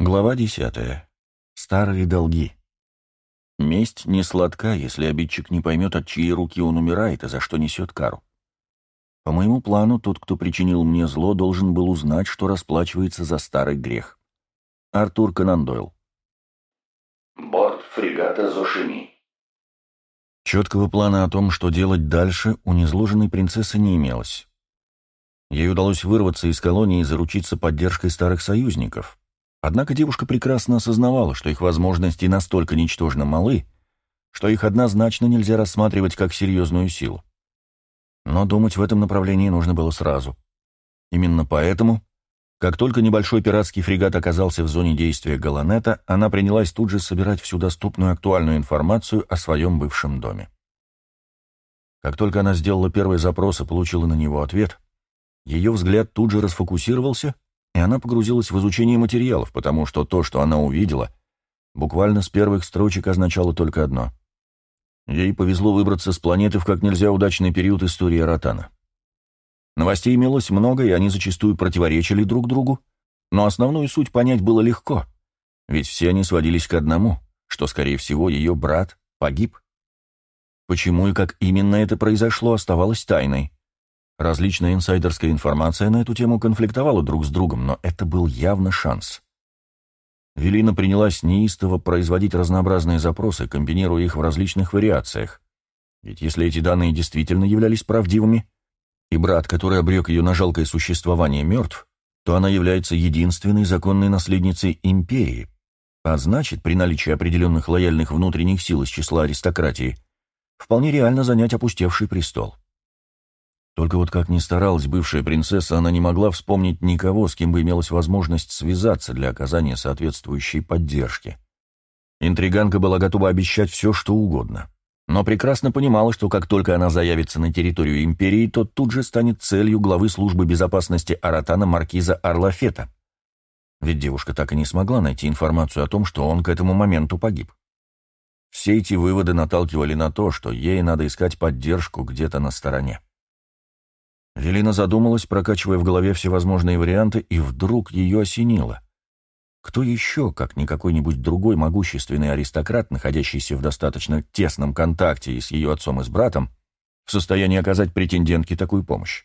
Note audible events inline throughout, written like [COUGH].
Глава десятая. Старые долги. Месть не сладка, если обидчик не поймет, от чьей руки он умирает и за что несет кару. По моему плану, тот, кто причинил мне зло, должен был узнать, что расплачивается за старый грех. Артур Конан Дойл. Борт фрегата Зошими. Четкого плана о том, что делать дальше, у незложенной принцессы не имелось. Ей удалось вырваться из колонии и заручиться поддержкой старых союзников — Однако девушка прекрасно осознавала, что их возможности настолько ничтожно малы, что их однозначно нельзя рассматривать как серьезную силу. Но думать в этом направлении нужно было сразу. Именно поэтому, как только небольшой пиратский фрегат оказался в зоне действия Галанета, она принялась тут же собирать всю доступную актуальную информацию о своем бывшем доме. Как только она сделала первый запрос и получила на него ответ, ее взгляд тут же расфокусировался — и она погрузилась в изучение материалов, потому что то, что она увидела, буквально с первых строчек означало только одно. Ей повезло выбраться с планеты в как нельзя удачный период истории Ротана. Новостей имелось много, и они зачастую противоречили друг другу, но основную суть понять было легко, ведь все они сводились к одному, что, скорее всего, ее брат погиб. Почему и как именно это произошло, оставалось тайной. Различная инсайдерская информация на эту тему конфликтовала друг с другом, но это был явно шанс. Велина принялась неистово производить разнообразные запросы, комбинируя их в различных вариациях. Ведь если эти данные действительно являлись правдивыми, и брат, который обрек ее на жалкое существование, мертв, то она является единственной законной наследницей империи, а значит, при наличии определенных лояльных внутренних сил из числа аристократии, вполне реально занять опустевший престол. Только вот как ни старалась бывшая принцесса, она не могла вспомнить никого, с кем бы имелась возможность связаться для оказания соответствующей поддержки. Интриганка была готова обещать все, что угодно. Но прекрасно понимала, что как только она заявится на территорию империи, то тут же станет целью главы службы безопасности Аратана Маркиза Арлафета. Ведь девушка так и не смогла найти информацию о том, что он к этому моменту погиб. Все эти выводы наталкивали на то, что ей надо искать поддержку где-то на стороне. Велина задумалась, прокачивая в голове всевозможные варианты, и вдруг ее осенило. Кто еще, как не какой-нибудь другой могущественный аристократ, находящийся в достаточно тесном контакте и с ее отцом и с братом, в состоянии оказать претендентке такую помощь?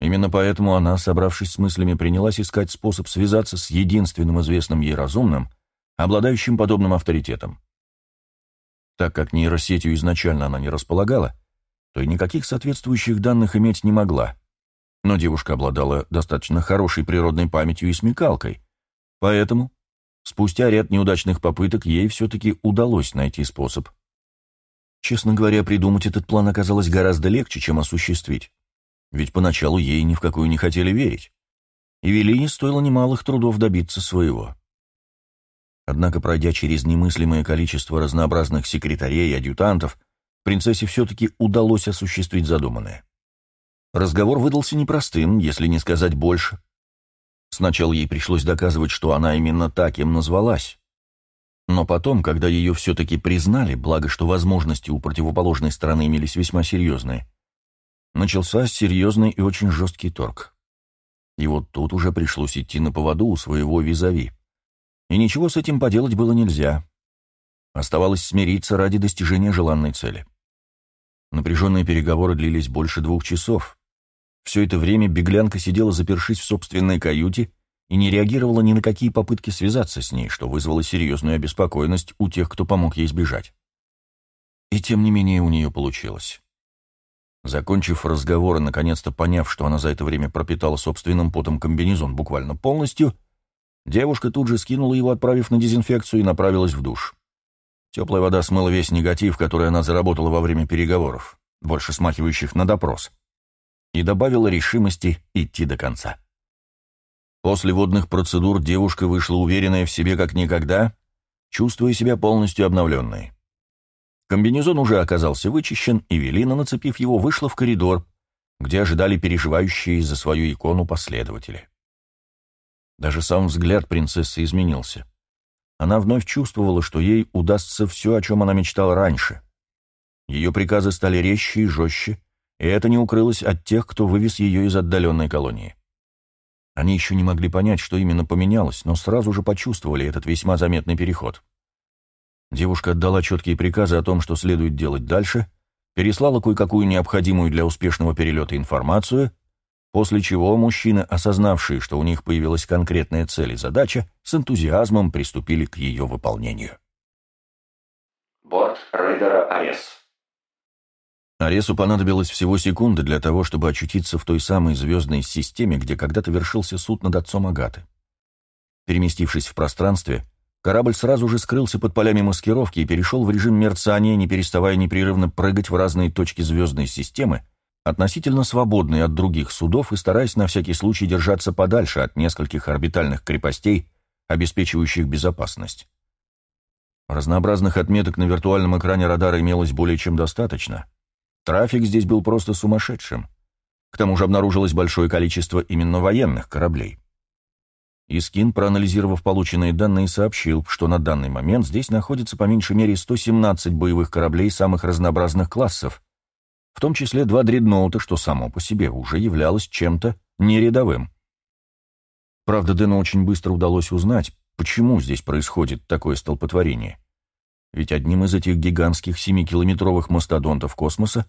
Именно поэтому она, собравшись с мыслями, принялась искать способ связаться с единственным известным ей разумным, обладающим подобным авторитетом. Так как нейросетью изначально она не располагала, то и никаких соответствующих данных иметь не могла. Но девушка обладала достаточно хорошей природной памятью и смекалкой, поэтому спустя ряд неудачных попыток ей все-таки удалось найти способ. Честно говоря, придумать этот план оказалось гораздо легче, чем осуществить, ведь поначалу ей ни в какую не хотели верить, и Велине стоило немалых трудов добиться своего. Однако, пройдя через немыслимое количество разнообразных секретарей и адъютантов, принцессе все-таки удалось осуществить задуманное. Разговор выдался непростым, если не сказать больше. Сначала ей пришлось доказывать, что она именно так им назвалась. Но потом, когда ее все-таки признали, благо что возможности у противоположной стороны имелись весьма серьезные, начался серьезный и очень жесткий торг. И вот тут уже пришлось идти на поводу у своего визави. И ничего с этим поделать было нельзя. Оставалось смириться ради достижения желанной цели. Напряженные переговоры длились больше двух часов. Все это время беглянка сидела запершись в собственной каюте и не реагировала ни на какие попытки связаться с ней, что вызвало серьезную обеспокоенность у тех, кто помог ей сбежать. И тем не менее у нее получилось. Закончив разговор и наконец-то поняв, что она за это время пропитала собственным потом комбинезон буквально полностью, девушка тут же скинула его, отправив на дезинфекцию, и направилась в душ. Теплая вода смыла весь негатив, который она заработала во время переговоров, больше смахивающих на допрос, и добавила решимости идти до конца. После водных процедур девушка вышла уверенная в себе как никогда, чувствуя себя полностью обновленной. Комбинезон уже оказался вычищен, и Велина, нацепив его, вышла в коридор, где ожидали переживающие за свою икону последователи. Даже сам взгляд принцессы изменился она вновь чувствовала, что ей удастся все, о чем она мечтала раньше. Ее приказы стали резче и жестче, и это не укрылось от тех, кто вывез ее из отдаленной колонии. Они еще не могли понять, что именно поменялось, но сразу же почувствовали этот весьма заметный переход. Девушка отдала четкие приказы о том, что следует делать дальше, переслала кое-какую необходимую для успешного перелета информацию, после чего мужчины, осознавшие, что у них появилась конкретная цель и задача, с энтузиазмом приступили к ее выполнению. Борт рейдера Арес. Аресу понадобилось всего секунды для того, чтобы очутиться в той самой звездной системе, где когда-то вершился суд над отцом Агаты. Переместившись в пространстве, корабль сразу же скрылся под полями маскировки и перешел в режим мерцания, не переставая непрерывно прыгать в разные точки звездной системы, относительно свободные от других судов и стараясь на всякий случай держаться подальше от нескольких орбитальных крепостей, обеспечивающих безопасность. Разнообразных отметок на виртуальном экране радара имелось более чем достаточно — Трафик здесь был просто сумасшедшим. К тому же обнаружилось большое количество именно военных кораблей. Искин, проанализировав полученные данные, сообщил, что на данный момент здесь находится по меньшей мере 117 боевых кораблей самых разнообразных классов, в том числе два дредноута, что само по себе уже являлось чем-то нерядовым. Правда, Дэну очень быстро удалось узнать, почему здесь происходит такое столпотворение. Ведь одним из этих гигантских семикилометровых мастодонтов космоса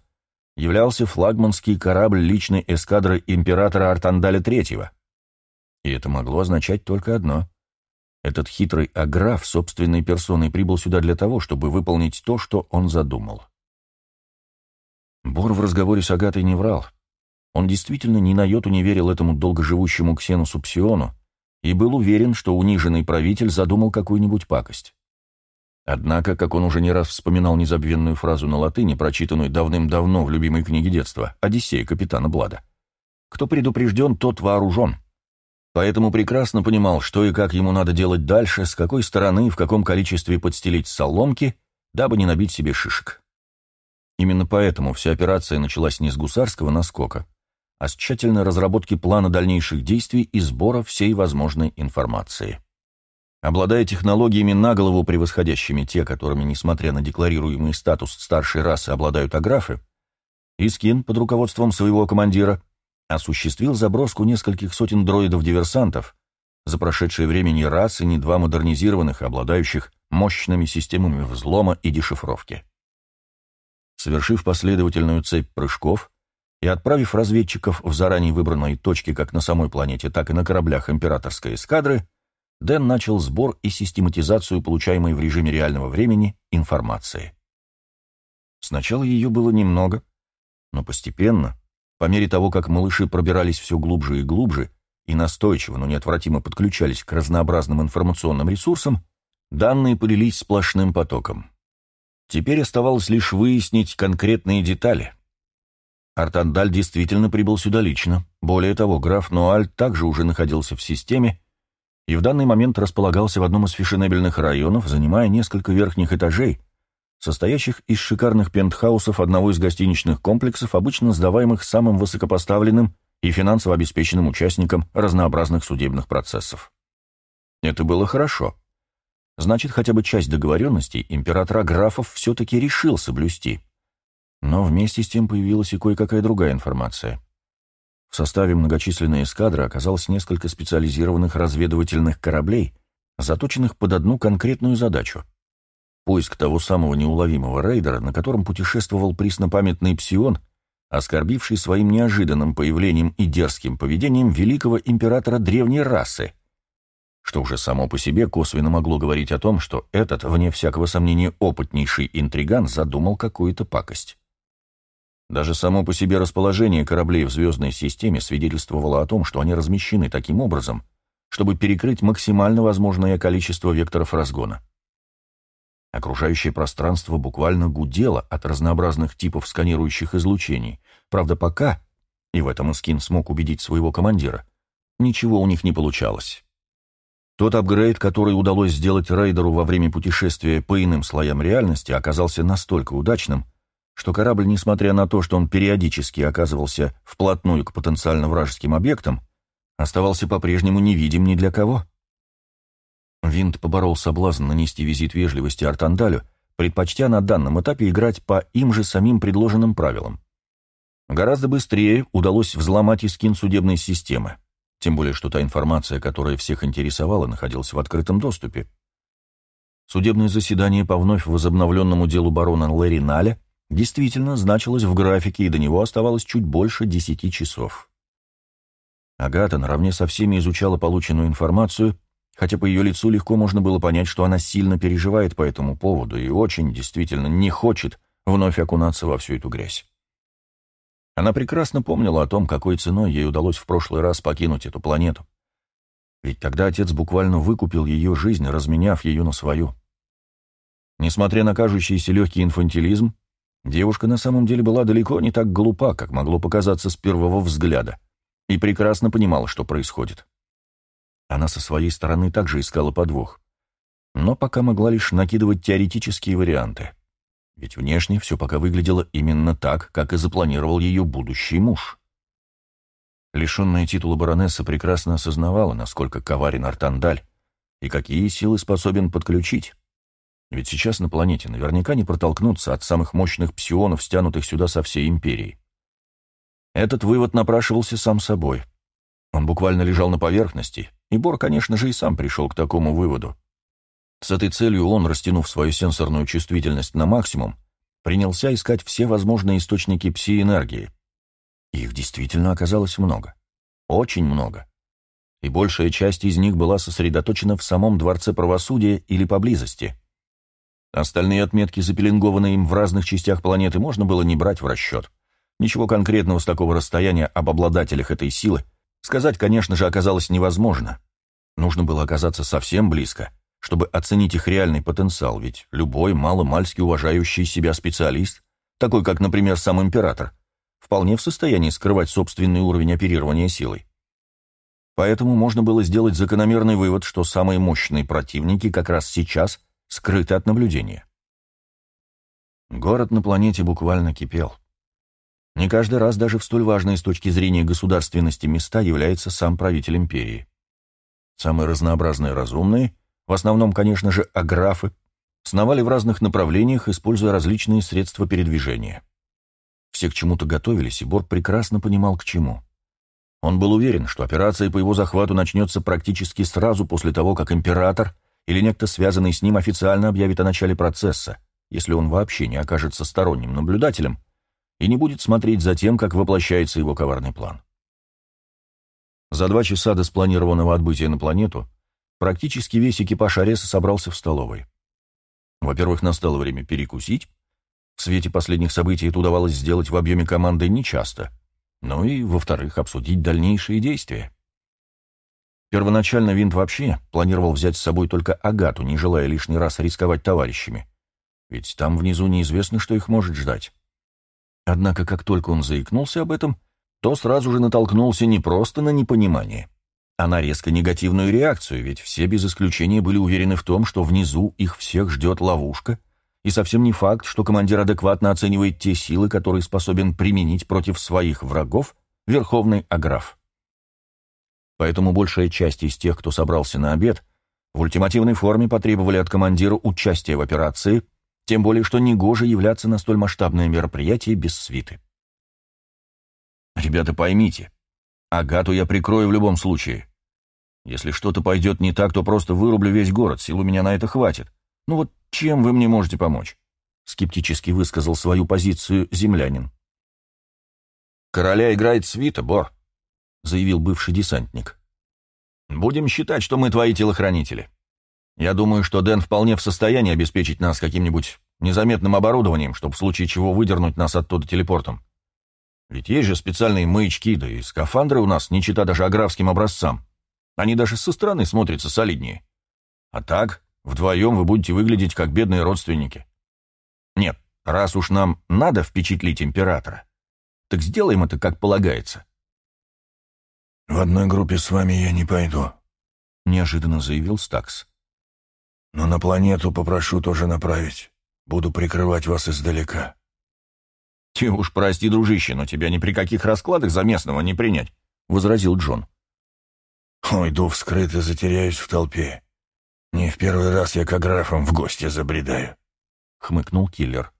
являлся флагманский корабль личной эскадры императора Артандаля III. И это могло означать только одно. Этот хитрый аграф собственной персоной прибыл сюда для того, чтобы выполнить то, что он задумал. Бор в разговоре с Агатой не врал. Он действительно ни на йоту не верил этому долгоживущему Ксенусу Псиону и был уверен, что униженный правитель задумал какую-нибудь пакость. Однако, как он уже не раз вспоминал незабвенную фразу на латыни, прочитанную давным-давно в любимой книге детства «Одиссея капитана Блада», «Кто предупрежден, тот вооружен». Поэтому прекрасно понимал, что и как ему надо делать дальше, с какой стороны и в каком количестве подстелить соломки, дабы не набить себе шишек. Именно поэтому вся операция началась не с гусарского наскока, а с тщательной разработки плана дальнейших действий и сбора всей возможной информации. Обладая технологиями на голову превосходящими те, которыми, несмотря на декларируемый статус старшей расы, обладают аграфы, Искин под руководством своего командира осуществил заброску нескольких сотен дроидов-диверсантов, за прошедшее время ни раз и ни два модернизированных, обладающих мощными системами взлома и дешифровки. Совершив последовательную цепь прыжков и отправив разведчиков в заранее выбранные точки как на самой планете, так и на кораблях императорской эскадры, Дэн начал сбор и систематизацию получаемой в режиме реального времени информации. Сначала ее было немного, но постепенно, по мере того, как малыши пробирались все глубже и глубже и настойчиво, но неотвратимо подключались к разнообразным информационным ресурсам, данные полились сплошным потоком. Теперь оставалось лишь выяснить конкретные детали. Артандаль действительно прибыл сюда лично. Более того, граф Нуаль также уже находился в системе и в данный момент располагался в одном из фешенебельных районов, занимая несколько верхних этажей, состоящих из шикарных пентхаусов одного из гостиничных комплексов, обычно сдаваемых самым высокопоставленным и финансово обеспеченным участникам разнообразных судебных процессов. Это было хорошо. Значит, хотя бы часть договоренностей император Аграфов все-таки решил соблюсти. Но вместе с тем появилась и кое-какая другая информация. В составе многочисленной эскадры оказалось несколько специализированных разведывательных кораблей, заточенных под одну конкретную задачу — поиск того самого неуловимого рейдера, на котором путешествовал преснопамятный Псион, оскорбивший своим неожиданным появлением и дерзким поведением великого императора древней расы, что уже само по себе косвенно могло говорить о том, что этот, вне всякого сомнения, опытнейший интриган задумал какую-то пакость. Даже само по себе расположение кораблей в звездной системе свидетельствовало о том, что они размещены таким образом, чтобы перекрыть максимально возможное количество векторов разгона. Окружающее пространство буквально гудело от разнообразных типов сканирующих излучений. Правда, пока, и в этом Искин смог убедить своего командира, ничего у них не получалось. Тот апгрейд, который удалось сделать рейдеру во время путешествия по иным слоям реальности, оказался настолько удачным, что корабль, несмотря на то, что он периодически оказывался вплотную к потенциально вражеским объектам, оставался по-прежнему невидим ни для кого. Винт поборол соблазн нанести визит вежливости Артандалю, предпочтя на данном этапе играть по им же самим предложенным правилам. Гораздо быстрее удалось взломать и скин судебной системы. Тем более что та информация, которая всех интересовала, находилась в открытом доступе. Судебное заседание по вновь возобновленному делу барона Лэри Наля действительно значилось в графике, и до него оставалось чуть больше десяти часов. Агата наравне со всеми изучала полученную информацию, хотя по ее лицу легко можно было понять, что она сильно переживает по этому поводу и очень, действительно, не хочет вновь окунаться во всю эту грязь. Она прекрасно помнила о том, какой ценой ей удалось в прошлый раз покинуть эту планету. Ведь тогда отец буквально выкупил ее жизнь, разменяв ее на свою. Несмотря на кажущийся легкий инфантилизм, девушка на самом деле была далеко не так глупа, как могло показаться с первого взгляда, и прекрасно понимала, что происходит. Она со своей стороны также искала подвох, но пока могла лишь накидывать теоретические варианты. Ведь внешне все пока выглядело именно так, как и запланировал ее будущий муж. Лишенная титула баронесса прекрасно осознавала, насколько коварен Артандаль и какие силы способен подключить. Ведь сейчас на планете наверняка не протолкнуться от самых мощных псионов, стянутых сюда со всей империи. Этот вывод напрашивался сам собой. Он буквально лежал на поверхности, и Бор, конечно же, и сам пришел к такому выводу. С этой целью он, растянув свою сенсорную чувствительность на максимум, принялся искать все возможные источники пси-энергии. Их действительно оказалось много. Очень много. И большая часть из них была сосредоточена в самом Дворце Правосудия или поблизости. Остальные отметки, запеленгованные им в разных частях планеты, можно было не брать в расчет. Ничего конкретного с такого расстояния об обладателях этой силы сказать, конечно же, оказалось невозможно. Нужно было оказаться совсем близко — чтобы оценить их реальный потенциал, ведь любой маломальски уважающий себя специалист, такой как, например, сам император, вполне в состоянии скрывать собственный уровень оперирования силой. Поэтому можно было сделать закономерный вывод, что самые мощные противники как раз сейчас скрыты от наблюдения. Город на планете буквально кипел. Не каждый раз даже в столь важные с точки зрения государственности места является сам правитель империи. Самые разнообразные разумные — в основном, конечно же, аграфы, сновали в разных направлениях, используя различные средства передвижения. Все к чему-то готовились, и Борг прекрасно понимал, к чему. Он был уверен, что операция по его захвату начнется практически сразу после того, как император или некто, связанный с ним, официально объявит о начале процесса, если он вообще не окажется сторонним наблюдателем и не будет смотреть за тем, как воплощается его коварный план. За два часа до спланированного отбытия на планету Практически весь экипаж Ареса собрался в столовой. Во-первых, настало время перекусить. В свете последних событий это удавалось сделать в объеме команды нечасто. Ну и, во-вторых, обсудить дальнейшие действия. Первоначально Винт вообще планировал взять с собой только Агату, не желая лишний раз рисковать товарищами. Ведь там внизу неизвестно, что их может ждать. Однако, как только он заикнулся об этом, то сразу же натолкнулся не просто на непонимание, а на резко негативную реакцию, ведь все без исключения были уверены в том, что внизу их всех ждет ловушка, и совсем не факт, что командир адекватно оценивает те силы, которые способен применить против своих врагов Верховный Аграф. Поэтому большая часть из тех, кто собрался на обед, в ультимативной форме потребовали от командира участия в операции, тем более что негоже являться на столь масштабное мероприятие без свиты. «Ребята, поймите», Агату я прикрою в любом случае. Если что-то пойдет не так, то просто вырублю весь город, сил у меня на это хватит. Ну вот чем вы мне можете помочь?» Скептически высказал свою позицию землянин. «Короля играет свита, Бор», — заявил бывший десантник. «Будем считать, что мы твои телохранители. Я думаю, что Дэн вполне в состоянии обеспечить нас каким-нибудь незаметным оборудованием, чтобы в случае чего выдернуть нас оттуда телепортом. Ведь есть же специальные маячки, да и скафандры у нас не чита даже аграфским образцам. Они даже со стороны смотрятся солиднее. А так, вдвоем вы будете выглядеть как бедные родственники. Нет, раз уж нам надо впечатлить императора, так сделаем это как полагается. «В одной группе с вами я не пойду», — неожиданно заявил Стакс. «Но на планету попрошу тоже направить. Буду прикрывать вас издалека». «Ты уж прости, дружище, но тебя ни при каких раскладах за местного не принять», — возразил Джон. «Уйду вскрыто, затеряюсь в толпе. Не в первый раз я к графам в гости забредаю», — хмыкнул киллер.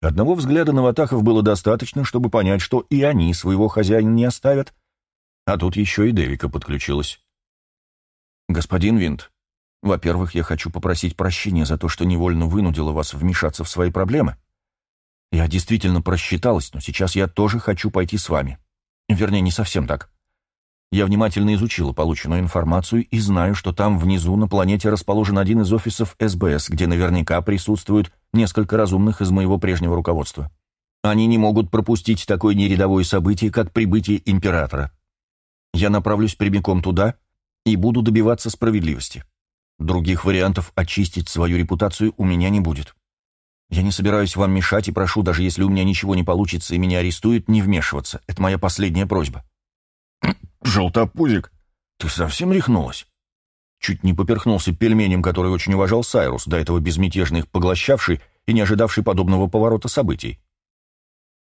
Одного взгляда на Ватахов было достаточно, чтобы понять, что и они своего хозяина не оставят, А тут еще и Девика подключилась. «Господин Винт, во-первых, я хочу попросить прощения за то, что невольно вынудила вас вмешаться в свои проблемы. Я действительно просчиталась, но сейчас я тоже хочу пойти с вами. Вернее, не совсем так. Я внимательно изучила полученную информацию и знаю, что там внизу на планете расположен один из офисов СБС, где наверняка присутствуют несколько разумных из моего прежнего руководства. Они не могут пропустить такое нерядовое событие, как прибытие императора. Я направлюсь прямиком туда и буду добиваться справедливости. Других вариантов очистить свою репутацию у меня не будет. Я не собираюсь вам мешать и прошу, даже если у меня ничего не получится и меня арестуют, не вмешиваться. Это моя последняя просьба. [CLEARS THROAT] «Желтопузик, ты совсем рехнулась?» Чуть не поперхнулся пельменем, который очень уважал Сайрус, до этого безмятежно их поглощавший и не ожидавший подобного поворота событий.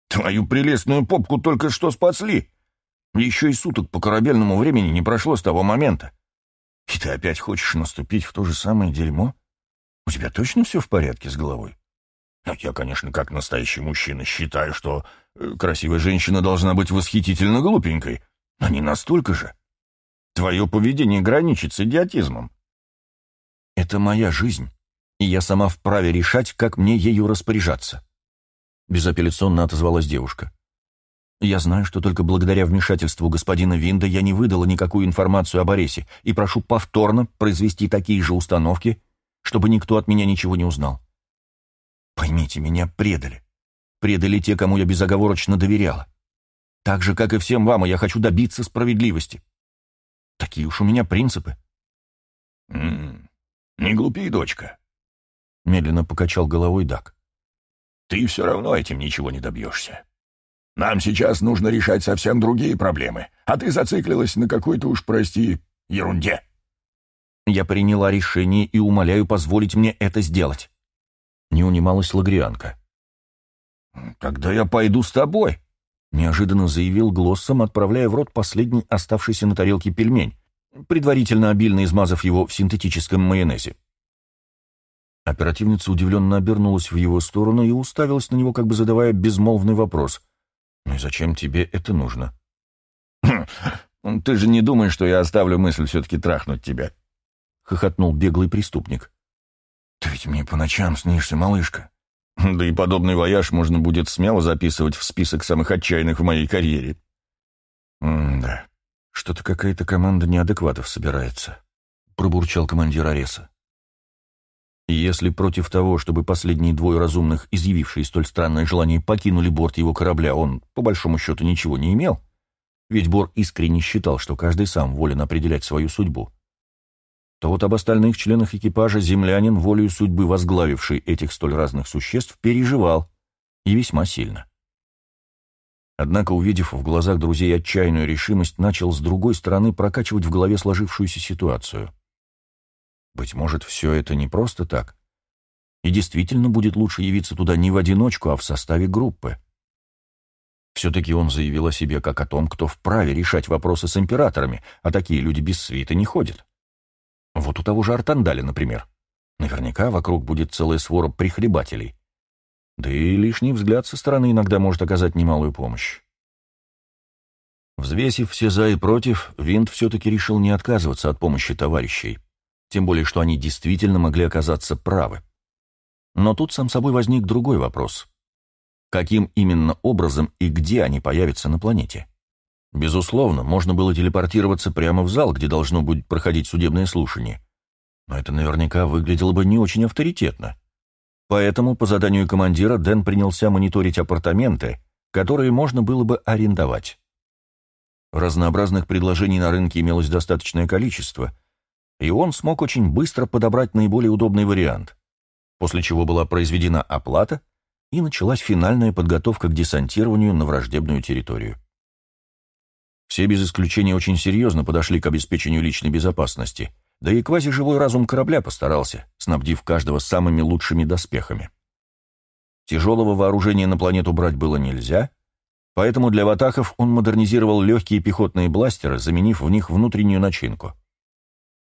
«Твою прелестную попку только что спасли! Еще и суток по корабельному времени не прошло с того момента. И ты опять хочешь наступить в то же самое дерьмо? У тебя точно все в порядке с головой?» Я, конечно, как настоящий мужчина считаю, что э, красивая женщина должна быть восхитительно глупенькой, но не настолько же. Твое поведение граничит с идиотизмом. Это моя жизнь, и я сама вправе решать, как мне ею распоряжаться. Безапелляционно отозвалась девушка. Я знаю, что только благодаря вмешательству господина Винда я не выдала никакую информацию об Аресе и прошу повторно произвести такие же установки, чтобы никто от меня ничего не узнал. Поймите, меня предали. Предали те, кому я безоговорочно доверяла. Так же, как и всем вам, и я хочу добиться справедливости. Такие уж у меня принципы. М -м, не глупи, дочка. Медленно покачал головой Дак. Ты все равно этим ничего не добьешься. Нам сейчас нужно решать совсем другие проблемы, а ты зациклилась на какой-то уж, прости, ерунде. Я приняла решение и умоляю позволить мне это сделать. Не унималась Лагрианка. «Тогда я пойду с тобой», неожиданно заявил Глоссом, отправляя в рот последний оставшийся на тарелке пельмень, предварительно обильно измазав его в синтетическом майонезе. Оперативница удивленно обернулась в его сторону и уставилась на него, как бы задавая безмолвный вопрос. «Ну и зачем тебе это нужно?» «Хм, «Ты же не думаешь, что я оставлю мысль все-таки трахнуть тебя?» — хохотнул беглый преступник. «Ты ведь мне по ночам снишься, малышка. Да и подобный вояж можно будет смело записывать в список самых отчаянных в моей карьере. «М-да, что-то какая-то команда неадекватов собирается», — пробурчал командир Ареса. Если против того, чтобы последние двое разумных, изъявившие столь странное желание, покинули борт его корабля, он, по большому счету, ничего не имел, ведь Бор искренне считал, что каждый сам волен определять свою судьбу, то вот об остальных членах экипажа землянин, волею судьбы возглавивший этих столь разных существ, переживал, и весьма сильно. Однако, увидев в глазах друзей отчаянную решимость, начал с другой стороны прокачивать в голове сложившуюся ситуацию. Быть может, все это не просто так, и действительно будет лучше явиться туда не в одиночку, а в составе группы. Все-таки он заявил о себе как о том, кто вправе решать вопросы с императорами, а такие люди без свита не ходят. Вот у того же Артандаля, например. Наверняка вокруг будет целая свора прихлебателей. Да и лишний взгляд со стороны иногда может оказать немалую помощь. Взвесив все за и против, Винт все-таки решил не отказываться от помощи товарищей, тем более что они действительно могли оказаться правы. Но тут сам собой возник другой вопрос. Каким именно образом и где они появятся на планете? Безусловно, можно было телепортироваться прямо в зал, где должно будет проходить судебное слушание. Но это наверняка выглядело бы не очень авторитетно. Поэтому по заданию командира Дэн принялся мониторить апартаменты, которые можно было бы арендовать. Разнообразных предложений на рынке имелось достаточное количество, и он смог очень быстро подобрать наиболее удобный вариант, после чего была произведена оплата и началась финальная подготовка к десантированию на враждебную территорию. Все без исключения очень серьезно подошли к обеспечению личной безопасности, да и квазиживой разум корабля постарался, снабдив каждого самыми лучшими доспехами. Тяжелого вооружения на планету брать было нельзя, поэтому для ватахов он модернизировал легкие пехотные бластеры, заменив в них внутреннюю начинку.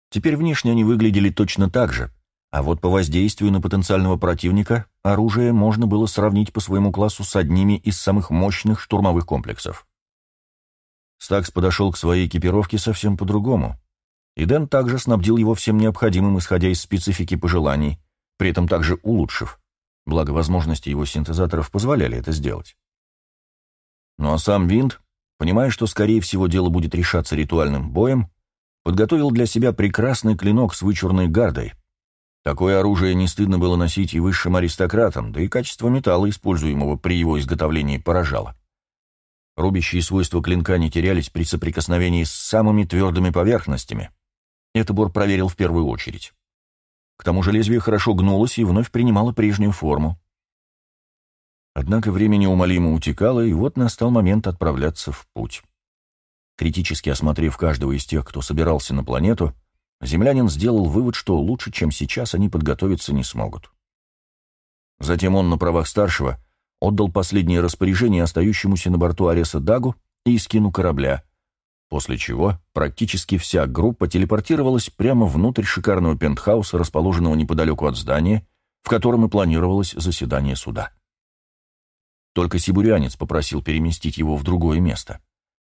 Теперь внешне они выглядели точно так же, а вот по воздействию на потенциального противника оружие можно было сравнить по своему классу с одними из самых мощных штурмовых комплексов. Стакс подошел к своей экипировке совсем по-другому, и Дэн также снабдил его всем необходимым, исходя из специфики пожеланий, при этом также улучшив, благо возможности его синтезаторов позволяли это сделать. Ну а сам Винт, понимая, что скорее всего дело будет решаться ритуальным боем, подготовил для себя прекрасный клинок с вычурной гардой. Такое оружие не стыдно было носить и высшим аристократам, да и качество металла, используемого при его изготовлении, поражало. Рубящие свойства клинка не терялись при соприкосновении с самыми твердыми поверхностями. Это Бор проверил в первую очередь. К тому же лезвие хорошо гнулось и вновь принимало прежнюю форму. Однако время неумолимо утекало, и вот настал момент отправляться в путь. Критически осмотрев каждого из тех, кто собирался на планету, землянин сделал вывод, что лучше, чем сейчас, они подготовиться не смогут. Затем он на правах старшего отдал последнее распоряжение остающемуся на борту Ареса Дагу и скину корабля, после чего практически вся группа телепортировалась прямо внутрь шикарного пентхауса, расположенного неподалеку от здания, в котором и планировалось заседание суда. Только сибурянец попросил переместить его в другое место,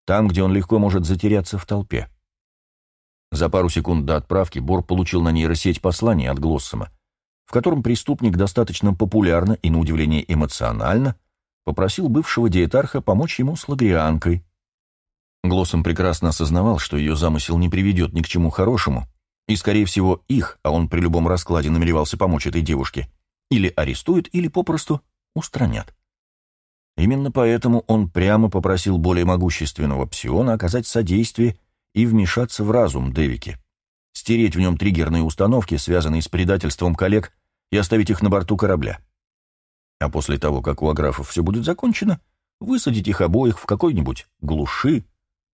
там, где он легко может затеряться в толпе. За пару секунд до отправки Бор получил на нейросеть послание от Глоссома, в котором преступник достаточно популярно и, на удивление, эмоционально попросил бывшего диетарха помочь ему с лагрианкой, Глоссом прекрасно осознавал, что ее замысел не приведет ни к чему хорошему, и, скорее всего, их, а он при любом раскладе намеревался помочь этой девушке, или арестуют, или попросту устранят. Именно поэтому он прямо попросил более могущественного псиона оказать содействие и вмешаться в разум Девики, стереть в нем триггерные установки, связанные с предательством коллег, и оставить их на борту корабля. А после того, как у аграфов все будет закончено, высадить их обоих в какой-нибудь глуши,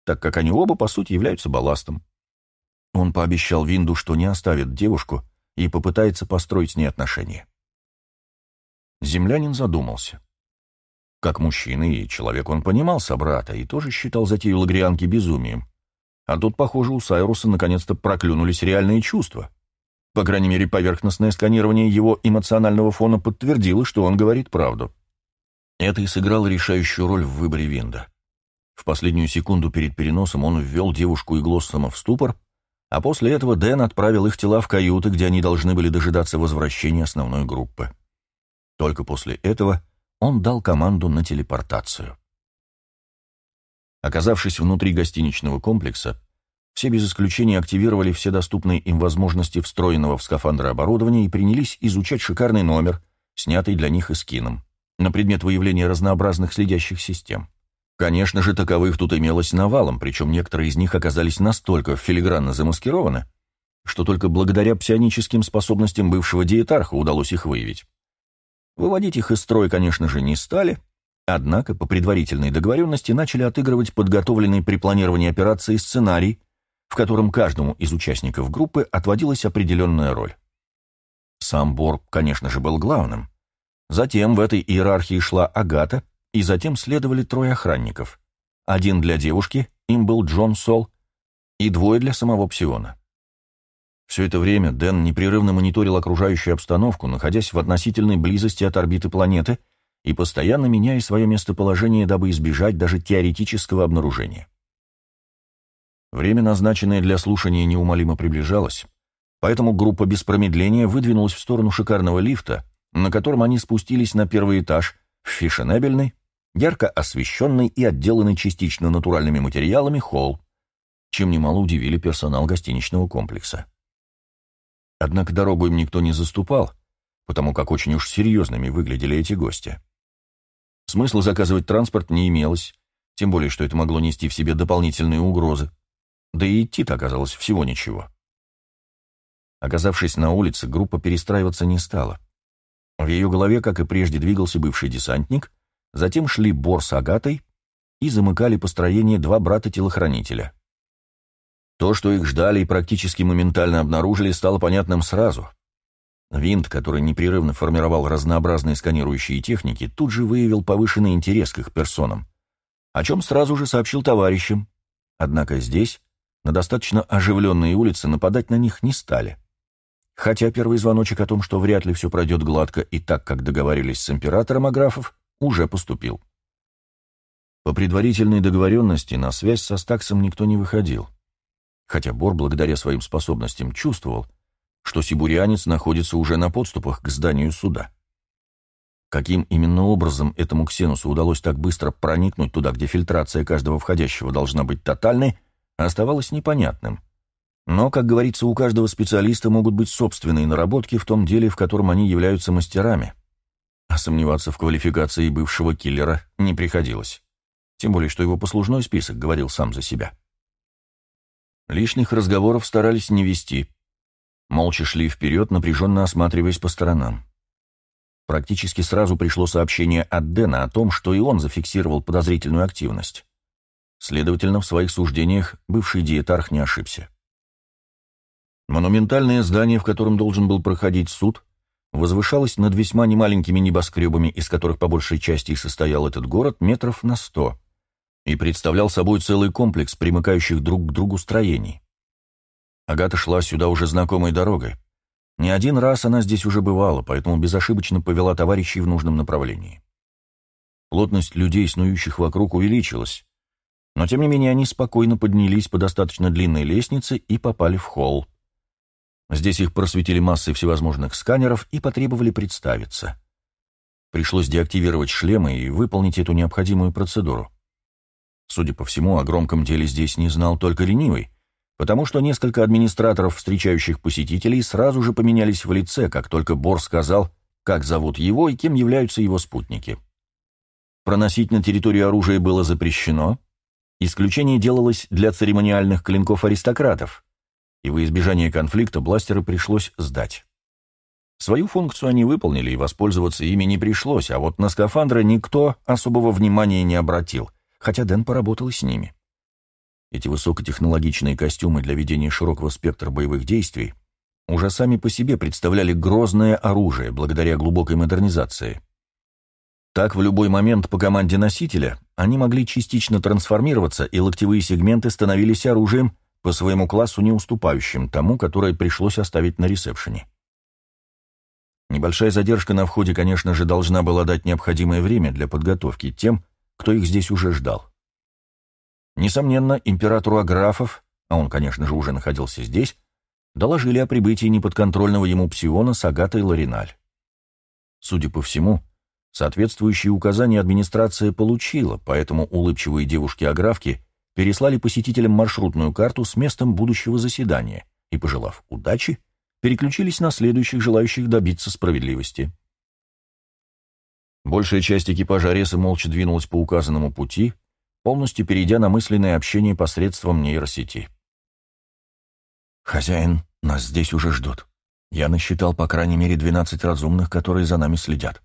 так как они оба, по сути, являются балластом. Он пообещал Винду, что не оставит девушку и попытается построить с ней отношения. Землянин задумался. Как мужчина и человек он понимал собрата и тоже считал затею лагрианки безумием. А тут, похоже, у Сайруса наконец-то проклюнулись реальные чувства. По крайней мере, поверхностное сканирование его эмоционального фона подтвердило, что он говорит правду. Это и сыграло решающую роль в выборе Винда. В последнюю секунду перед переносом он ввел девушку и Глоссома в ступор, а после этого Дэн отправил их тела в каюты, где они должны были дожидаться возвращения основной группы. Только после этого он дал команду на телепортацию. Оказавшись внутри гостиничного комплекса, все без исключения активировали все доступные им возможности встроенного в скафандры оборудования и принялись изучать шикарный номер, снятый для них эскином, на предмет выявления разнообразных следящих систем. Конечно же, таковых тут имелось навалом, причем некоторые из них оказались настолько филигранно замаскированы, что только благодаря псионическим способностям бывшего диетарха удалось их выявить. Выводить их из строя, конечно же, не стали, однако по предварительной договоренности начали отыгрывать подготовленный при планировании операции сценарий, в котором каждому из участников группы отводилась определенная роль. Сам Бор, конечно же, был главным. Затем в этой иерархии шла Агата, и затем следовали трое охранников. Один для девушки, им был Джон Сол, и двое для самого Псиона. Все это время Дэн непрерывно мониторил окружающую обстановку, находясь в относительной близости от орбиты планеты и постоянно меняя свое местоположение, дабы избежать даже теоретического обнаружения. Время, назначенное для слушания, неумолимо приближалось, поэтому группа без промедления выдвинулась в сторону шикарного лифта, на котором они спустились на первый этаж, в фешенебельный, ярко освещенный и отделанный частично натуральными материалами холл, чем немало удивили персонал гостиничного комплекса. Однако дорогу им никто не заступал, потому как очень уж серьезными выглядели эти гости. Смысла заказывать транспорт не имелось, тем более, что это могло нести в себе дополнительные угрозы. Да и идти-то оказалось всего ничего. Оказавшись на улице, группа перестраиваться не стала. В ее голове, как и прежде, двигался бывший десантник, затем шли Бор с Агатой и замыкали построение два брата-телохранителя. То, что их ждали и практически моментально обнаружили, стало понятным сразу. Винт, который непрерывно формировал разнообразные сканирующие техники, тут же выявил повышенный интерес к их персонам, о чем сразу же сообщил товарищам. Однако здесь, на достаточно оживленные улицы, нападать на них не стали хотя первый звоночек о том, что вряд ли все пройдет гладко и так, как договорились с императором Аграфов, уже поступил. По предварительной договоренности на связь со Стаксом никто не выходил, хотя Бор, благодаря своим способностям, чувствовал, что сибурянец находится уже на подступах к зданию суда. Каким именно образом этому Ксенусу удалось так быстро проникнуть туда, где фильтрация каждого входящего должна быть тотальной, оставалось непонятным. Но, как говорится, у каждого специалиста могут быть собственные наработки в том деле, в котором они являются мастерами. А сомневаться в квалификации бывшего киллера не приходилось. Тем более, что его послужной список говорил сам за себя. Лишних разговоров старались не вести. Молча шли вперед, напряженно осматриваясь по сторонам. Практически сразу пришло сообщение от Дэна о том, что и он зафиксировал подозрительную активность. Следовательно, в своих суждениях бывший диетарх не ошибся. Монументальное здание, в котором должен был проходить суд, возвышалось над весьма немаленькими небоскребами, из которых по большей части и состоял этот город, метров на сто, и представлял собой целый комплекс примыкающих друг к другу строений. Агата шла сюда уже знакомой дорогой. Не один раз она здесь уже бывала, поэтому безошибочно повела товарищей в нужном направлении. Плотность людей, снующих вокруг, увеличилась, но тем не менее они спокойно поднялись по достаточно длинной лестнице и попали в холл. Здесь их просветили массой всевозможных сканеров и потребовали представиться. Пришлось деактивировать шлемы и выполнить эту необходимую процедуру. Судя по всему, о громком деле здесь не знал только ленивый, потому что несколько администраторов, встречающих посетителей, сразу же поменялись в лице, как только Бор сказал, как зовут его и кем являются его спутники. Проносить на территорию оружие было запрещено, Исключение делалось для церемониальных клинков аристократов, и во избежание конфликта бластеры пришлось сдать. Свою функцию они выполнили, и воспользоваться ими не пришлось, а вот на скафандры никто особого внимания не обратил, хотя Дэн поработал с ними. Эти высокотехнологичные костюмы для ведения широкого спектра боевых действий уже сами по себе представляли грозное оружие благодаря глубокой модернизации. Так, в любой момент по команде носителя они могли частично трансформироваться, и локтевые сегменты становились оружием, по своему классу не уступающим тому, которое пришлось оставить на ресепшене. Небольшая задержка на входе, конечно же, должна была дать необходимое время для подготовки тем, кто их здесь уже ждал. Несомненно, императору Аграфов, а он, конечно же, уже находился здесь, доложили о прибытии неподконтрольного ему псиона с Агатой Лариналь. Судя по всему, Соответствующие указания администрация получила, поэтому улыбчивые девушки-аграфки переслали посетителям маршрутную карту с местом будущего заседания и, пожелав удачи, переключились на следующих желающих добиться справедливости. Большая часть экипажа Ареса молча двинулась по указанному пути, полностью перейдя на мысленное общение посредством нейросети. «Хозяин, нас здесь уже ждут. Я насчитал по крайней мере 12 разумных, которые за нами следят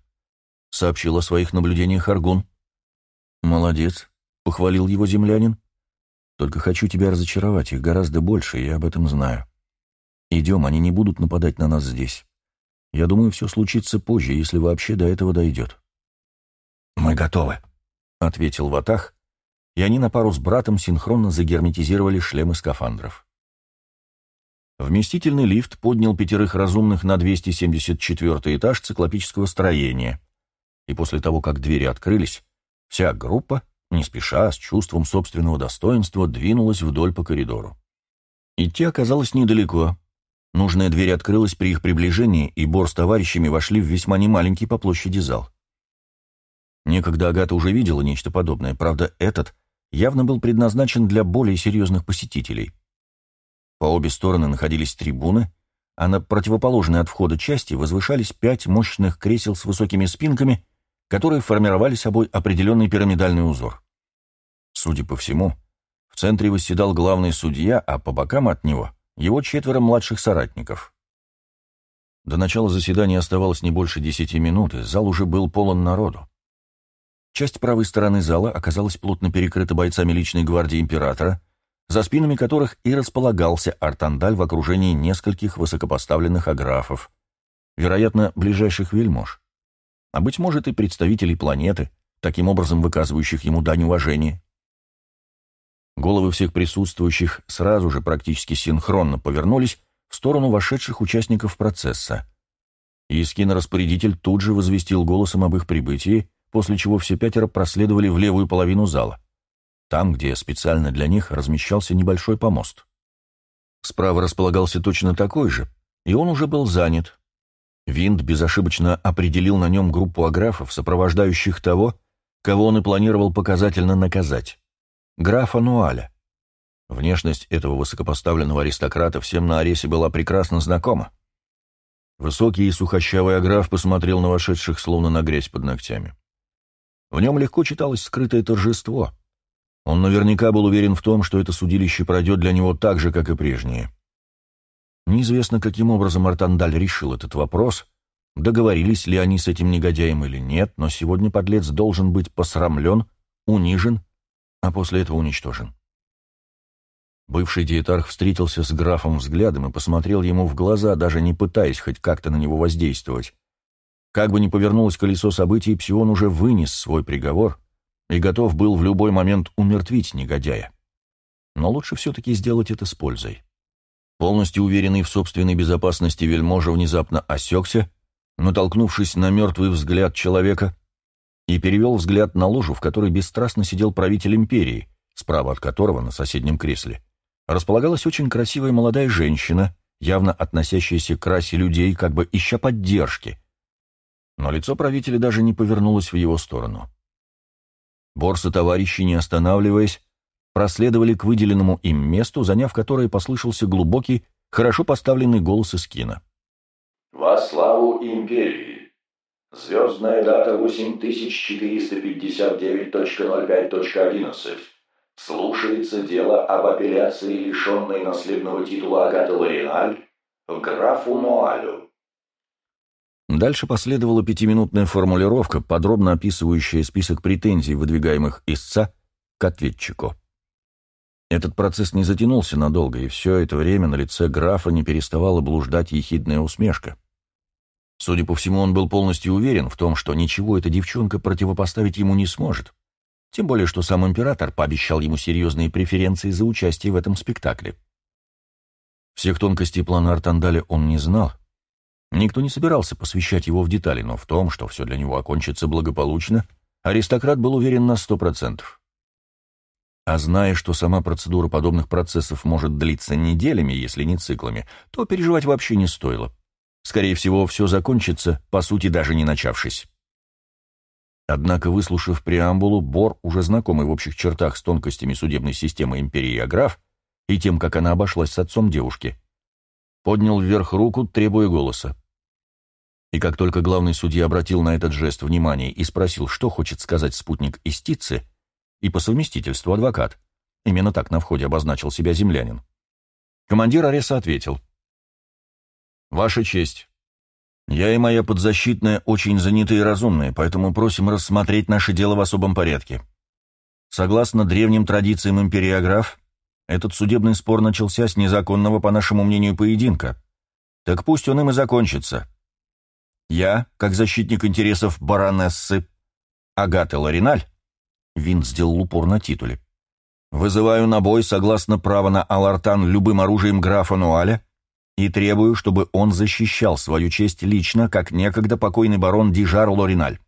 сообщил о своих наблюдениях Аргун. «Молодец», — похвалил его землянин. «Только хочу тебя разочаровать, их гораздо больше, я об этом знаю. Идем, они не будут нападать на нас здесь. Я думаю, все случится позже, если вообще до этого дойдет». «Мы готовы», — ответил Ватах, и они на пару с братом синхронно загерметизировали шлемы скафандров. Вместительный лифт поднял пятерых разумных на 274 этаж циклопического строения — и после того, как двери открылись, вся группа, не спеша, с чувством собственного достоинства, двинулась вдоль по коридору. Идти оказалось недалеко. Нужная дверь открылась при их приближении, и Бор с товарищами вошли в весьма немаленький по площади зал. Некогда Агата уже видела нечто подобное, правда, этот явно был предназначен для более серьезных посетителей. По обе стороны находились трибуны, а на противоположной от входа части возвышались пять мощных кресел с высокими спинками которые формировали собой определенный пирамидальный узор. Судя по всему, в центре восседал главный судья, а по бокам от него его четверо младших соратников. До начала заседания оставалось не больше десяти минут, и зал уже был полон народу. Часть правой стороны зала оказалась плотно перекрыта бойцами личной гвардии императора, за спинами которых и располагался Артандаль в окружении нескольких высокопоставленных аграфов, вероятно, ближайших вельмож а, быть может, и представителей планеты, таким образом выказывающих ему дань уважения. Головы всех присутствующих сразу же практически синхронно повернулись в сторону вошедших участников процесса. Искин-распорядитель тут же возвестил голосом об их прибытии, после чего все пятеро проследовали в левую половину зала, там, где специально для них размещался небольшой помост. Справа располагался точно такой же, и он уже был занят. Винт безошибочно определил на нем группу аграфов, сопровождающих того, кого он и планировал показательно наказать. Графа Нуаля. Внешность этого высокопоставленного аристократа всем на Аресе была прекрасно знакома. Высокий и сухощавый аграф посмотрел на вошедших, словно на грязь под ногтями. В нем легко читалось скрытое торжество. Он наверняка был уверен в том, что это судилище пройдет для него так же, как и прежнее. Неизвестно, каким образом Артандаль решил этот вопрос, договорились ли они с этим негодяем или нет, но сегодня подлец должен быть посрамлен, унижен, а после этого уничтожен. Бывший диетарх встретился с графом взглядом и посмотрел ему в глаза, даже не пытаясь хоть как-то на него воздействовать. Как бы ни повернулось колесо событий, Псион уже вынес свой приговор и готов был в любой момент умертвить негодяя. Но лучше все-таки сделать это с пользой. Полностью уверенный в собственной безопасности вельможа внезапно осекся, натолкнувшись на мертвый взгляд человека, и перевел взгляд на лужу, в которой бесстрастно сидел правитель империи, справа от которого на соседнем кресле располагалась очень красивая молодая женщина, явно относящаяся к расе людей, как бы ища поддержки. Но лицо правителя даже не повернулось в его сторону. Борсы товарищи, не останавливаясь, проследовали к выделенному им месту, заняв которое послышался глубокий, хорошо поставленный голос из кино. «Во славу империи! Звездная дата 8459.05.11. Слушается дело об апелляции лишенной наследного титула Агаты Лориналь графу Нуалю. Дальше последовала пятиминутная формулировка, подробно описывающая список претензий, выдвигаемых истца к ответчику. Этот процесс не затянулся надолго, и все это время на лице графа не переставала блуждать ехидная усмешка. Судя по всему, он был полностью уверен в том, что ничего эта девчонка противопоставить ему не сможет. Тем более, что сам император пообещал ему серьезные преференции за участие в этом спектакле. Всех тонкостей плана Артандаля он не знал. Никто не собирался посвящать его в детали, но в том, что все для него окончится благополучно, аристократ был уверен на сто процентов. А зная, что сама процедура подобных процессов может длиться неделями, если не циклами, то переживать вообще не стоило. Скорее всего, все закончится, по сути, даже не начавшись. Однако, выслушав преамбулу, Бор, уже знакомый в общих чертах с тонкостями судебной системы империи Аграф и тем, как она обошлась с отцом девушки, поднял вверх руку, требуя голоса. И как только главный судья обратил на этот жест внимание и спросил, что хочет сказать спутник истицы, и по совместительству адвокат, именно так на входе обозначил себя землянин, командир Ареса ответил. «Ваша честь, я и моя подзащитная очень заняты и разумные, поэтому просим рассмотреть наше дело в особом порядке. Согласно древним традициям империограф, этот судебный спор начался с незаконного, по нашему мнению, поединка. Так пусть он им и закончится. Я, как защитник интересов баронессы Агаты Лариналь, Винт сделал упор на титуле, вызываю на бой, согласно права на Алартан, любым оружием графа Нуаля, и требую, чтобы он защищал свою честь лично, как некогда покойный барон Дижар Лориналь.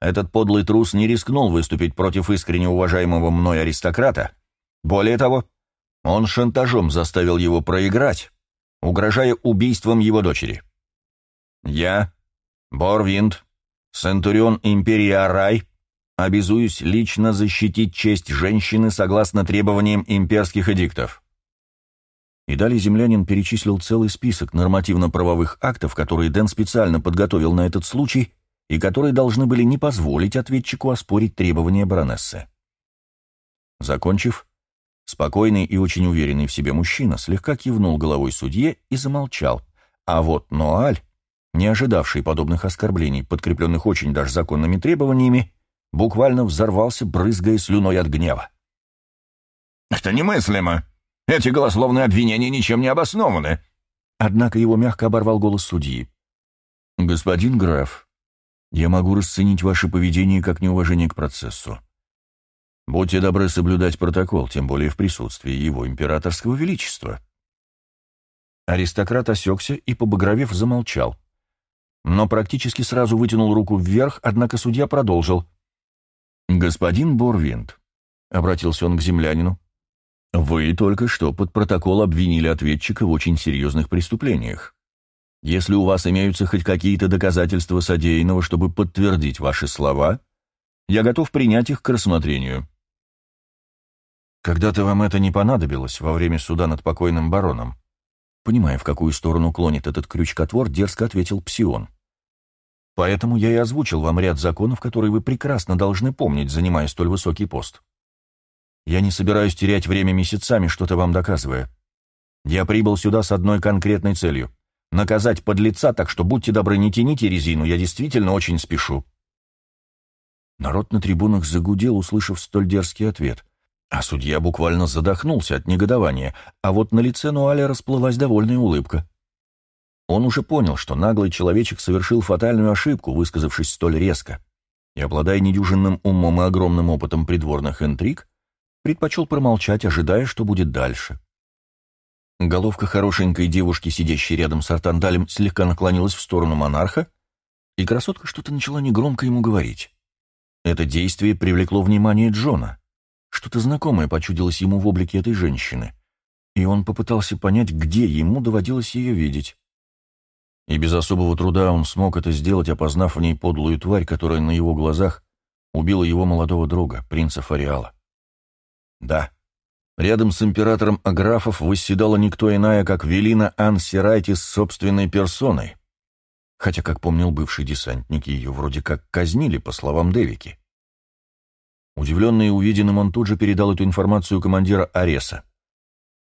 Этот подлый трус не рискнул выступить против искренне уважаемого мной аристократа. Более того, он шантажом заставил его проиграть, угрожая убийством его дочери. Я, Борвинд, Центурион Империи Арай, обязуюсь лично защитить честь женщины согласно требованиям имперских эдиктов. И далее землянин перечислил целый список нормативно-правовых актов, которые Дэн специально подготовил на этот случай и которые должны были не позволить ответчику оспорить требования баронессы. Закончив, спокойный и очень уверенный в себе мужчина слегка кивнул головой судье и замолчал, а вот Ноаль, не ожидавший подобных оскорблений, подкрепленных очень даже законными требованиями, буквально взорвался, брызгая слюной от гнева. «Это немыслимо!» Эти голословные обвинения ничем не обоснованы. Однако его мягко оборвал голос судьи. «Господин граф, я могу расценить ваше поведение как неуважение к процессу. Будьте добры соблюдать протокол, тем более в присутствии его императорского величества». Аристократ осекся и, побагровев, замолчал. Но практически сразу вытянул руку вверх, однако судья продолжил. «Господин Борвинд», — обратился он к землянину, — «вы только что под протокол обвинили ответчика в очень серьезных преступлениях. Если у вас имеются хоть какие-то доказательства содеянного, чтобы подтвердить ваши слова, я готов принять их к рассмотрению». «Когда-то вам это не понадобилось во время суда над покойным бароном?» Понимая, в какую сторону клонит этот крючкотвор, дерзко ответил Псион. «Поэтому я и озвучил вам ряд законов, которые вы прекрасно должны помнить, занимая столь высокий пост. Я не собираюсь терять время месяцами, что-то вам доказывая. Я прибыл сюда с одной конкретной целью — наказать подлеца, так что будьте добры, не тяните резину, я действительно очень спешу». Народ на трибунах загудел, услышав столь дерзкий ответ. А судья буквально задохнулся от негодования, а вот на лице Нуаля расплылась довольная улыбка. Он уже понял, что наглый человечек совершил фатальную ошибку, высказавшись столь резко, и, обладая недюжинным умом и огромным опытом придворных интриг, предпочел промолчать, ожидая, что будет дальше. Головка хорошенькой девушки, сидящей рядом с Артандалем, слегка наклонилась в сторону монарха, и красотка что-то начала негромко ему говорить. Это действие привлекло внимание Джона. Что-то знакомое почудилось ему в облике этой женщины, и он попытался понять, где ему доводилось ее видеть. И без особого труда он смог это сделать, опознав в ней подлую тварь, которая на его глазах убила его молодого друга, принца Фариала. Да, рядом с императором Аграфов восседала никто иная, как Велина Ансирайти с собственной персоной, хотя, как помнил бывший десантник, ее вроде как казнили, по словам Девики. Удивленный увиденным, он тут же передал эту информацию командира Ареса.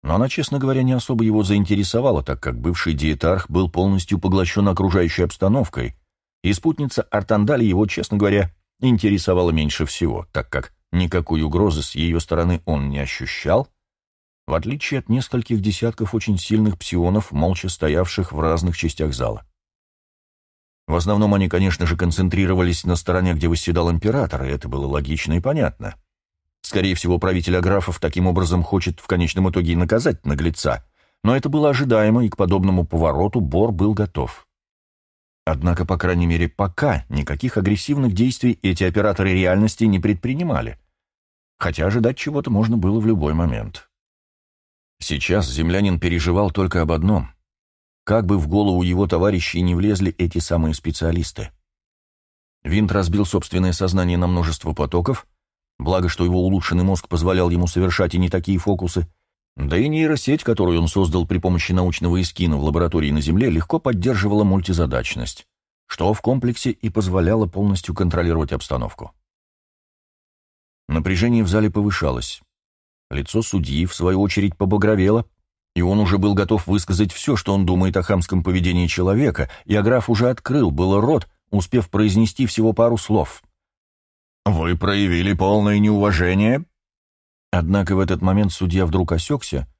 Но она, честно говоря, не особо его заинтересовала, так как бывший диетарх был полностью поглощен окружающей обстановкой, и спутница Артандали его, честно говоря, интересовала меньше всего, так как никакой угрозы с ее стороны он не ощущал, в отличие от нескольких десятков очень сильных псионов, молча стоявших в разных частях зала. В основном они, конечно же, концентрировались на стороне, где восседал император, и это было логично и понятно. Скорее всего, правитель Аграфов таким образом хочет в конечном итоге наказать наглеца, но это было ожидаемо, и к подобному повороту Бор был готов. Однако, по крайней мере, пока никаких агрессивных действий эти операторы реальности не предпринимали, хотя ожидать чего-то можно было в любой момент. Сейчас землянин переживал только об одном — как бы в голову его товарищей не влезли эти самые специалисты. Винт разбил собственное сознание на множество потоков, благо, что его улучшенный мозг позволял ему совершать и не такие фокусы, да и нейросеть, которую он создал при помощи научного эскина в лаборатории на Земле, легко поддерживала мультизадачность, что в комплексе и позволяло полностью контролировать обстановку. Напряжение в зале повышалось. Лицо судьи, в свою очередь, побагровело, и он уже был готов высказать все, что он думает о хамском поведении человека, и Аграф уже открыл было рот, успев произнести всего пару слов. «Вы проявили полное неуважение?» Однако в этот момент судья вдруг осекся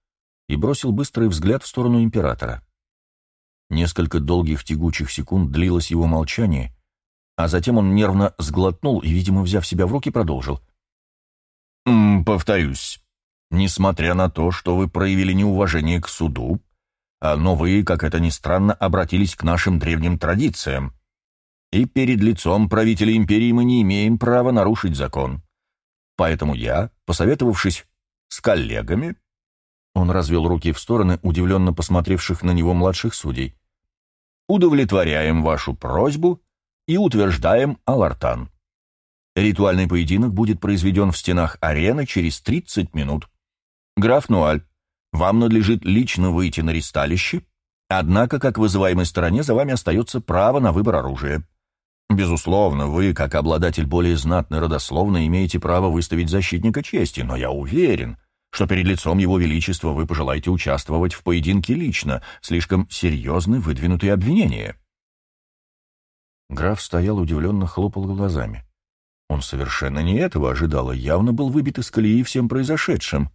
и бросил быстрый взгляд в сторону императора. Несколько долгих тягучих секунд длилось его молчание, а затем он нервно сглотнул и, видимо, взяв себя в руки, продолжил. «Повторюсь, Несмотря на то, что вы проявили неуважение к суду, а, вы, как это ни странно, обратились к нашим древним традициям. И перед лицом правителя империи мы не имеем права нарушить закон. Поэтому я, посоветовавшись с коллегами, он развел руки в стороны, удивленно посмотревших на него младших судей, удовлетворяем вашу просьбу и утверждаем Алартан. Ритуальный поединок будет произведен в стенах арены через 30 минут. «Граф Нуаль, вам надлежит лично выйти на ристалище, однако, как вызываемой стороне, за вами остается право на выбор оружия. Безусловно, вы, как обладатель более знатной родословной, имеете право выставить защитника чести, но я уверен, что перед лицом его величества вы пожелаете участвовать в поединке лично, слишком серьезны выдвинутые обвинения». Граф стоял удивленно хлопал глазами. Он совершенно не этого ожидал и явно был выбит из колеи всем произошедшим.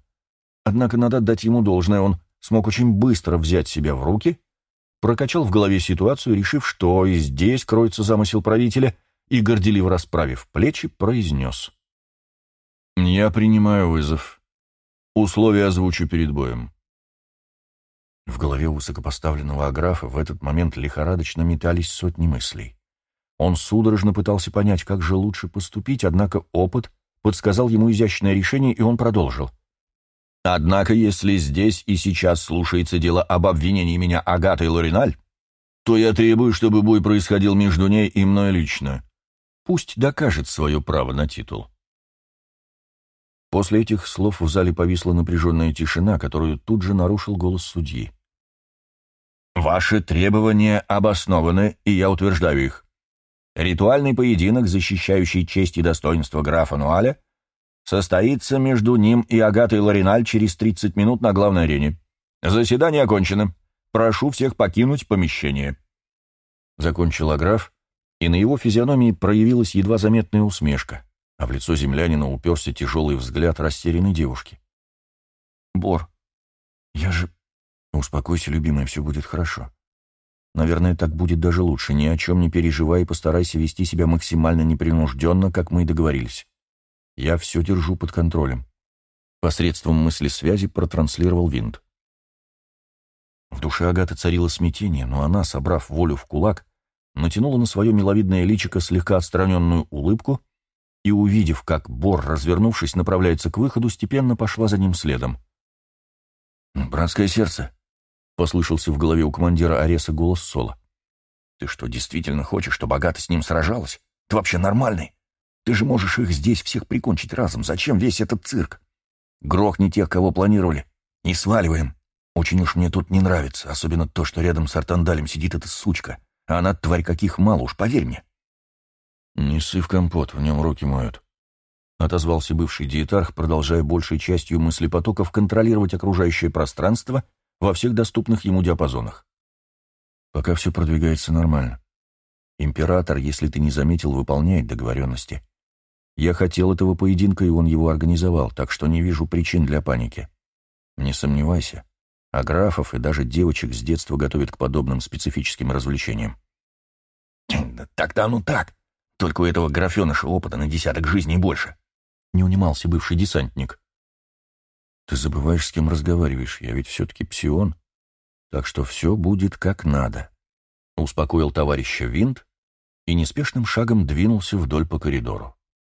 Однако надо отдать ему должное, он смог очень быстро взять себя в руки, прокачал в голове ситуацию, решив, что и здесь кроется замысел правителя, и, горделиво расправив плечи, произнес. «Я принимаю вызов. Условия озвучу перед боем. В голове высокопоставленного аграфа в этот момент лихорадочно метались сотни мыслей. Он судорожно пытался понять, как же лучше поступить, однако опыт подсказал ему изящное решение, и он продолжил. «Однако, если здесь и сейчас слушается дело об обвинении меня Агатой Лориналь, то я требую, чтобы бой происходил между ней и мной лично. Пусть докажет свое право на титул». После этих слов в зале повисла напряженная тишина, которую тут же нарушил голос судьи. «Ваши требования обоснованы, и я утверждаю их. Ритуальный поединок, защищающий честь и достоинство графа Нуаля, состоится между ним и Агатой Лариналь через 30 минут на главной арене. Заседание окончено. Прошу всех покинуть помещение. Закончил граф, и на его физиономии проявилась едва заметная усмешка, а в лицо землянина уперся тяжелый взгляд растерянной девушки. «Бор, я же...» «Успокойся, любимая, все будет хорошо. Наверное, так будет даже лучше. Ни о чем не переживай и постарайся вести себя максимально непринужденно, как мы и договорились. Я все держу под контролем. Посредством мысли связи протранслировал винт. В душе Агаты царило смятение, но она, собрав волю в кулак, натянула на свое миловидное личико слегка отстраненную улыбку и, увидев, как Бор, развернувшись, направляется к выходу, степенно пошла за ним следом. «Братское сердце», — послышался в голове у командира Ареса голос Соло. «Ты что, действительно хочешь, чтобы Агата с ним сражалась? Ты вообще нормальный? Ты же можешь их здесь всех прикончить разом. Зачем весь этот цирк? Грохни тех, кого планировали. Не сваливаем. Очень уж мне тут не нравится, особенно то, что рядом с Артандалем сидит эта сучка. А она, тварь, каких мало уж, поверь мне». «Не ссы в компот, в нем руки моют», — отозвался бывший диетарх, продолжая большей частью мыслепотоков контролировать окружающее пространство — во всех доступных ему диапазонах. Пока все продвигается нормально. Император, если ты не заметил, выполняет договоренности. Я хотел этого поединка, и он его организовал, так что не вижу причин для паники. Не сомневайся, а графов и даже девочек с детства готовят к подобным специфическим развлечениям. «Так-то оно так. Только у этого графеныша опыта на десяток жизней больше», — не унимался бывший десантник. Ты забываешь, с кем разговариваешь. Я ведь все-таки псион. Так что все будет как надо. Успокоил товарища Винт и неспешным шагом двинулся вдоль по коридору.